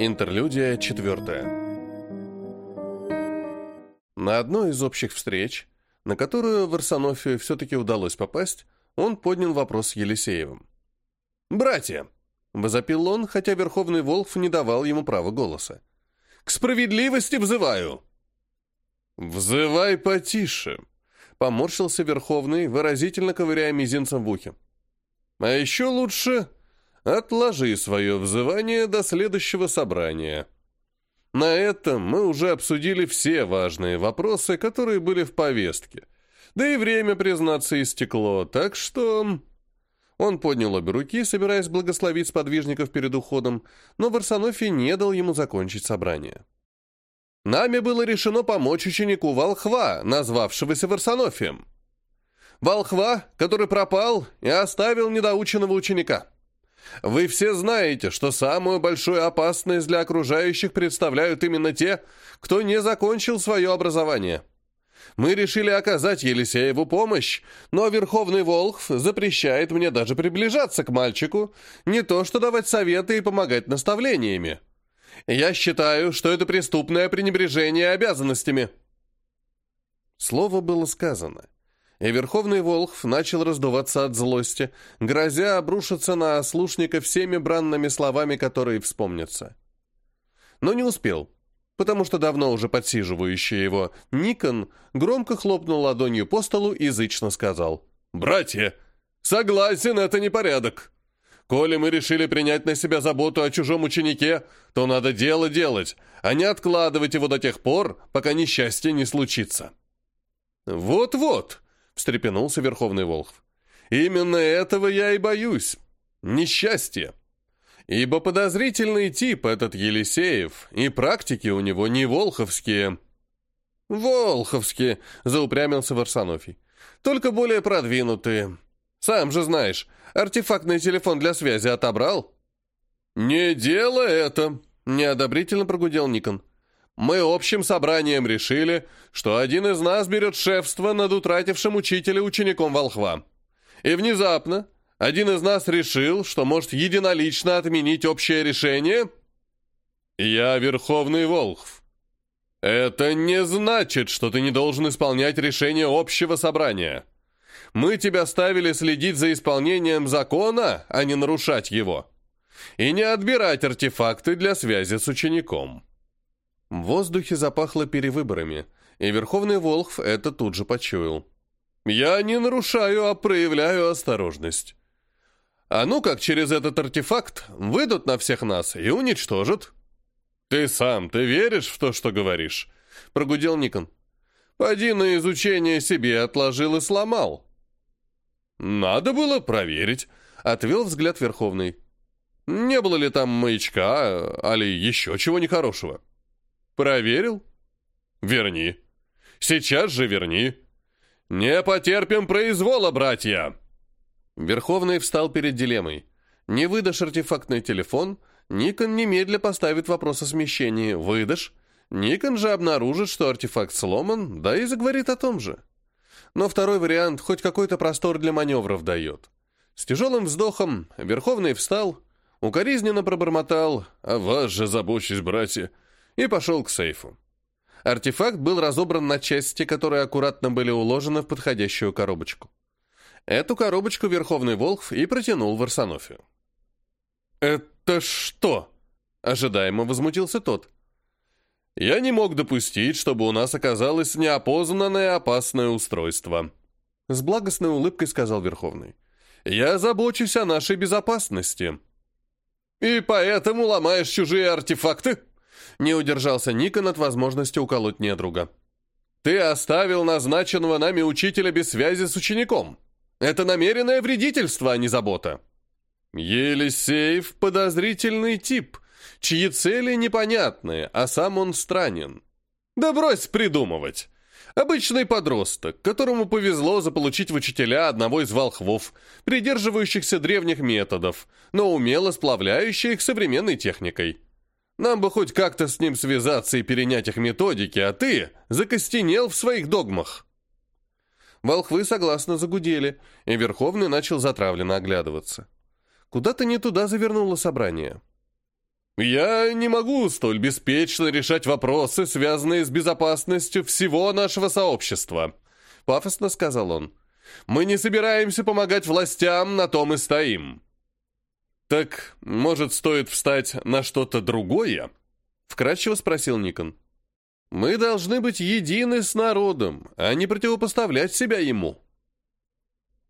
Интерлюдия четвертая. На одной из общих встреч, на которую Варсонофию все-таки удалось попасть, он поднял вопрос с Елисеевым. «Братья!» — возопил он, хотя Верховный Волф не давал ему права голоса. «К справедливости взываю!» «Взывай потише!» — поморщился Верховный, выразительно ковыряя мизинцем в ухе. «А еще лучше Отложи свое взывание до следующего собрания. На этом мы уже обсудили все важные вопросы, которые были в повестке. Да и время, признаться, истекло, так что... Он поднял обе руки, собираясь благословить сподвижников перед уходом, но Варсонофий не дал ему закончить собрание. Нами было решено помочь ученику Волхва, назвавшегося Варсонофием. Волхва, который пропал и оставил недоученного ученика. Вы все знаете, что самую большую опасность для окружающих представляют именно те, кто не закончил свое образование. Мы решили оказать Елисееву помощь, но Верховный Волхв запрещает мне даже приближаться к мальчику, не то что давать советы и помогать наставлениями. Я считаю, что это преступное пренебрежение обязанностями». Слово было сказано и Верховный Волхв начал раздуваться от злости, грозя обрушиться на ослушника всеми бранными словами, которые вспомнятся. Но не успел, потому что давно уже подсиживающий его Никон громко хлопнул ладонью по столу и язычно сказал «Братья, согласен, это непорядок. Коли мы решили принять на себя заботу о чужом ученике, то надо дело делать, а не откладывать его до тех пор, пока несчастье не случится». «Вот-вот», встрепенулся Верховный Волхв. «Именно этого я и боюсь. Несчастье. Ибо подозрительный тип этот Елисеев, и практики у него не волховские». «Волховские», — заупрямился Варсонофий. «Только более продвинутые. Сам же знаешь, артефактный телефон для связи отобрал?» «Не дело это», — неодобрительно прогудел Никон мы общим собранием решили, что один из нас берет шефство над утратившим учителя учеником волхва. И внезапно один из нас решил, что может единолично отменить общее решение. Я Верховный Волхв. Это не значит, что ты не должен исполнять решение общего собрания. Мы тебя ставили следить за исполнением закона, а не нарушать его. И не отбирать артефакты для связи с учеником. В воздухе запахло перевыборами, и Верховный Волхв это тут же почуял. «Я не нарушаю, а проявляю осторожность. А ну как через этот артефакт выйдут на всех нас и уничтожат?» «Ты сам, ты веришь в то, что говоришь?» — прогудел Никон. «Поди на изучение себе отложил и сломал». «Надо было проверить», — отвел взгляд Верховный. «Не было ли там маячка, али еще чего нехорошего?» Проверил? Верни. Сейчас же верни. Не потерпим произвола, братья. Верховный встал перед дилеммой. Не выдашь артефактный телефон, Никон немедля поставит вопрос о смещении. Выдашь, Никон же обнаружит, что артефакт сломан, да и заговорит о том же. Но второй вариант хоть какой-то простор для маневров дает. С тяжелым вздохом Верховный встал, укоризненно пробормотал «А вас же забочусь, братья!» И пошел к сейфу. Артефакт был разобран на части, которые аккуратно были уложены в подходящую коробочку. Эту коробочку Верховный Волхв и протянул в Арсенофию. «Это что?» — ожидаемо возмутился тот. «Я не мог допустить, чтобы у нас оказалось неопознанное опасное устройство», — с благостной улыбкой сказал Верховный. «Я забочусь о нашей безопасности». «И поэтому ломаешь чужие артефакты?» Не удержался Никон от возможности уколоть недруга. «Ты оставил назначенного нами учителя без связи с учеником. Это намеренное вредительство, а не забота». «Елисеев — подозрительный тип, чьи цели непонятные, а сам он странен. Да брось придумывать!» Обычный подросток, которому повезло заполучить в учителя одного из волхвов, придерживающихся древних методов, но умело сплавляющих их современной техникой. Нам бы хоть как-то с ним связаться и перенять их методики, а ты закостенел в своих догмах». Волхвы согласно загудели, и Верховный начал затравленно оглядываться. Куда-то не туда завернуло собрание. «Я не могу столь беспечно решать вопросы, связанные с безопасностью всего нашего сообщества», — пафосно сказал он. «Мы не собираемся помогать властям, на том и стоим». «Так, может, стоит встать на что-то другое?» — вкратчиво спросил Никон. «Мы должны быть едины с народом, а не противопоставлять себя ему».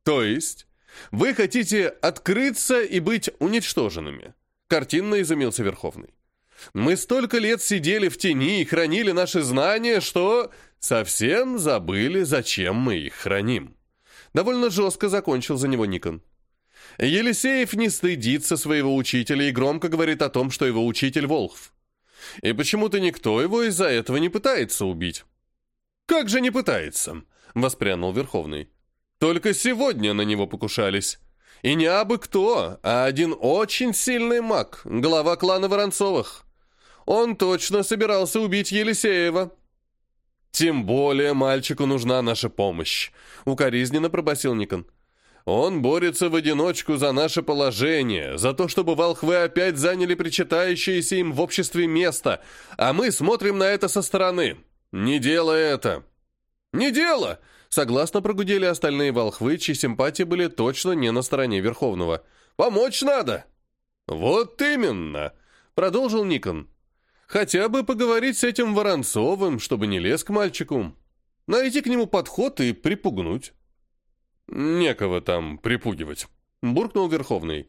«То есть, вы хотите открыться и быть уничтоженными?» Картинно изумился Верховный. «Мы столько лет сидели в тени и хранили наши знания, что совсем забыли, зачем мы их храним». Довольно жестко закончил за него Никон. Елисеев не стыдится своего учителя и громко говорит о том, что его учитель Волхв. И почему-то никто его из-за этого не пытается убить. «Как же не пытается?» — воспрянул Верховный. «Только сегодня на него покушались. И не абы кто, а один очень сильный маг, глава клана Воронцовых. Он точно собирался убить Елисеева. «Тем более мальчику нужна наша помощь», — укоризненно пробасил Никон. «Он борется в одиночку за наше положение, за то, чтобы волхвы опять заняли причитающееся им в обществе место, а мы смотрим на это со стороны. Не делай это!» «Не дело!» Согласно прогудели остальные волхвы, чьи симпатии были точно не на стороне Верховного. «Помочь надо!» «Вот именно!» — продолжил Никон. «Хотя бы поговорить с этим Воронцовым, чтобы не лез к мальчику. Найти к нему подход и припугнуть». «Некого там припугивать», — буркнул Верховный.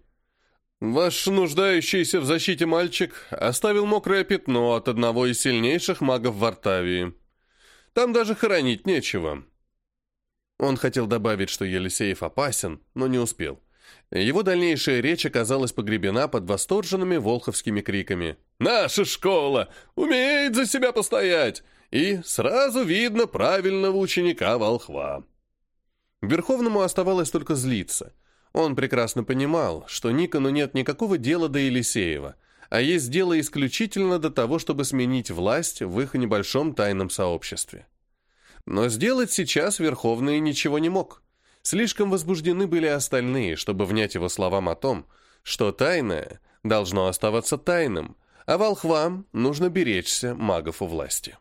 «Ваш нуждающийся в защите мальчик оставил мокрое пятно от одного из сильнейших магов в Артавии. Там даже хоронить нечего. Он хотел добавить, что Елисеев опасен, но не успел. Его дальнейшая речь оказалась погребена под восторженными волховскими криками. «Наша школа! Умеет за себя постоять!» И сразу видно правильного ученика волхва. Верховному оставалось только злиться. Он прекрасно понимал, что Никону нет никакого дела до Елисеева, а есть дело исключительно до того, чтобы сменить власть в их небольшом тайном сообществе. Но сделать сейчас Верховный ничего не мог. Слишком возбуждены были остальные, чтобы внять его словам о том, что тайное должно оставаться тайным, а волхвам нужно беречься магов у власти.